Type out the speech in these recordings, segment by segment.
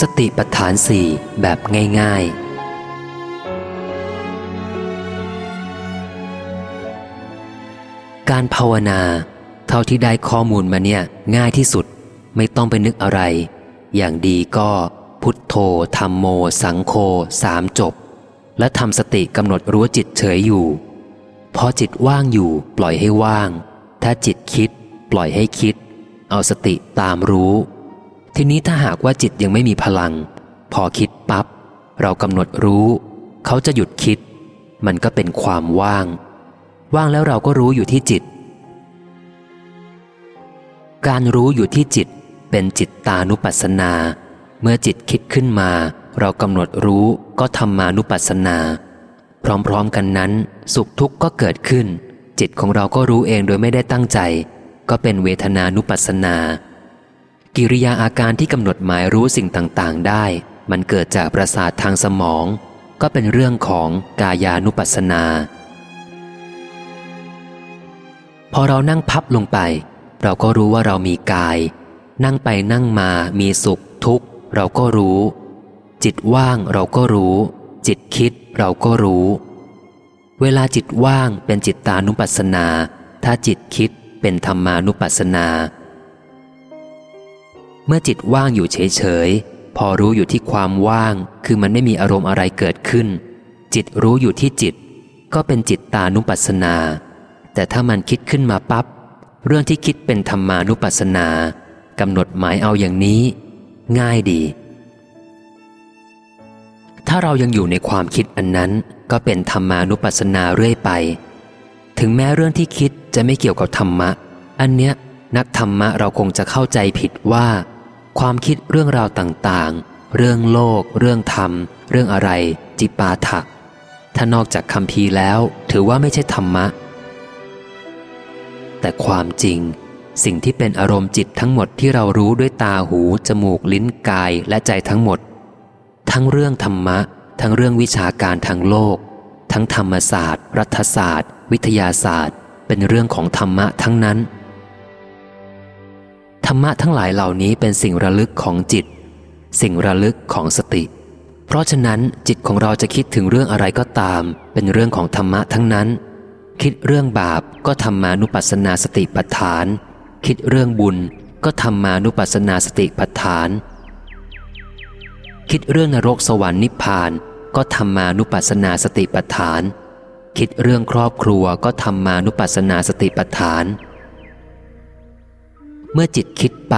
สติปัฏฐานสี่แบบง่าย ๆ การภาวนา เท่าที่ได้ข้อมูลมาเนี่ย ง่ายที่สุดไม่ต้องไปนึกอะไร อย่างดีก็พุทโธธรรมโม สังโฆสามจบ และทำสติกำหนดรู้จิตเฉยอยู่ พอจิตว่างอยู่ปล่อยให้ว่าง ถ้าจิตคิด ปล่อยให้คิด เอาสติตามรู้ ทีนี้ถ้าหากว่าจิตยังไม่มีพลัง พอคิดปับ๊บ เรากำหนดรู้ เขาจะหยุดคิด มันก็เป็นความว่าง ว่างแล้วเราก็รู้อยู่ที่จิต การรู้อยู่ที่จิตเป็นจิตตานุปัสสนา เมื่อจิตคิดขึ้นมา เรากำหนดรู้ก็ธรรมานุปัสสนา พร้อมๆกันนั้น สุขทุกข์ก็เกิดขึ้น จิตของเราก็รู้เองโดยไม่ได้ตั้งใจ ก็เป็นเวทนานุปัสสนา กิริยาอาการที่กำหนดหมายรู้สิ่งต่างๆ ได้ มันเกิดจากประสาททางสมอง ก็เป็นเรื่องของกายานุปัสสนา พอเรานั่งพับลงไป เราก็รู้ว่าเรามีกาย นั่งไปนั่งมามีสุข ทุกข์ เราก็รู้ จิตว่างเราก็รู้ จิตคิดเราก็รู้ เวลาจิตว่างเป็นจิตตานุปัสสนา ถ้าจิตคิดเป็นธรรมานุปัสสนา เมื่อจิตว่างอยู่เฉยๆ พอรู้อยู่ที่ความว่าง คือมันไม่มีอารมณ์อะไรเกิดขึ้น จิตรู้อยู่ที่จิต ก็เป็นจิตตานุปัสสนา แต่ถ้ามันคิดขึ้นมาปับ๊บ เรื่องที่คิดเป็นธรรมานุปัสสนากำหนดหมายเอาอย่างนี้ ง่ายดี ถ้าเรายังอยู่ในความคิดอันนั้น ก็เป็นธรรมานุปัสสนาเรื่อยไป ถึงแม้เรื่องที่คิดจะไม่เกี่ยวกับธรรมะ อันเนี้ยนักธรรมะเราคงจะเข้าใจผิดว่า ความคิดเรื่องราวต่างๆ เรื่องโลก เรื่องธรรม เรื่องอะไร จิปาถะถ้านอกจากคำพีแล้วถือว่าไม่ใช่ธรรมะ แต่ความจริง สิ่งที่เป็นอารมณ์จิตทั้งหมดที่เรารู้ด้วยตาหู จมูกลิ้นกายและใจทั้งหมด ทั้งเรื่องธรรมะ ทั้งเรื่องวิชาการทางโลก ทั้งธรรมศาสตร์ รัฐศาสตร์ วิทยาศาสตร์ เป็นเรื่องของธรรมะทั้งนั้น รรมะทั้งหลายเหล่านี้เป็นสิ่งระลึกของจิต สิ่งระลึกของสติ เพราะฉะนั้นจิตของเราจะคิดถึงเรื่องอะไรก็ตาม เป็นเรื่องของธรรมะทั้งนั้น คิดเรื่องบาปก็ธรรมานุปัสสนาสติปัฏฐาน คิดเรื่องบุญก็ธรรมานุปัสสนาสติปัฏฐาน คิดเรื่องนรกสวรรค์นิพพานก็ธรรมานุปัสสนาสติปัฏฐาน คิดเรื่องครอบครัวก็ธรรมานุปัสสนาสติปัฏฐาน เมื่อจิตคิดไป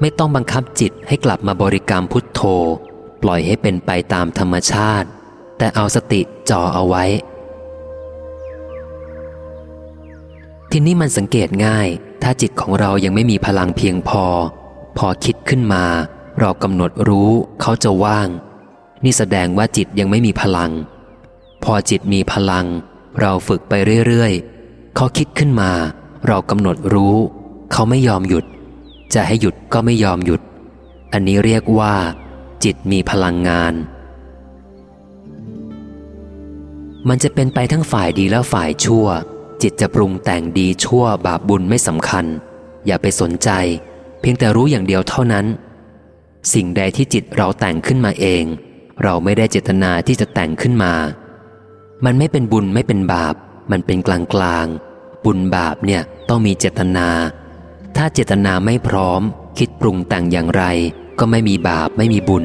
ไม่ต้องบังคับจิตให้กลับมาบริกรรมพุทโธ ปล่อยให้เป็นไปตามธรรมชาติ แต่เอาสติจ่อเอาไว้ ทีนี้มันสังเกตง่าย ถ้าจิตของเรายังไม่มีพลังเพียงพอ พอคิดขึ้นมา เรากำหนดรู้เขาจะว่าง นี่แสดงว่าจิตยังไม่มีพลัง พอจิตมีพลัง เราฝึกไปเรื่อยๆเขาคิดขึ้นมา เรากำหนดรู้ เขาไม่ยอมหยุด จะให้หยุดก็ไม่ยอมหยุด อันนี้เรียกว่า จิตมีพลังงาน มันจะเป็นไปทั้งฝ่ายดีและฝ่ายชั่ว จิตจะปรุงแต่งดีชั่วบาปบุญไม่สำคัญ อย่าไปสนใจ เพียงแต่รู้อย่างเดียวเท่านั้น สิ่งใดที่จิตเราแต่งขึ้นมาเอง เราไม่ได้เจตนาที่จะแต่งขึ้นมา มันไม่เป็นบุญไม่เป็นบาป มันเป็นกลางกลางบุญบาปเนี่ยต้องมีเจตนา ถ้าเจตนาไม่พร้อม คิดปรุงแต่งอย่างไร ก็ไม่มีบาปไม่มีบุญ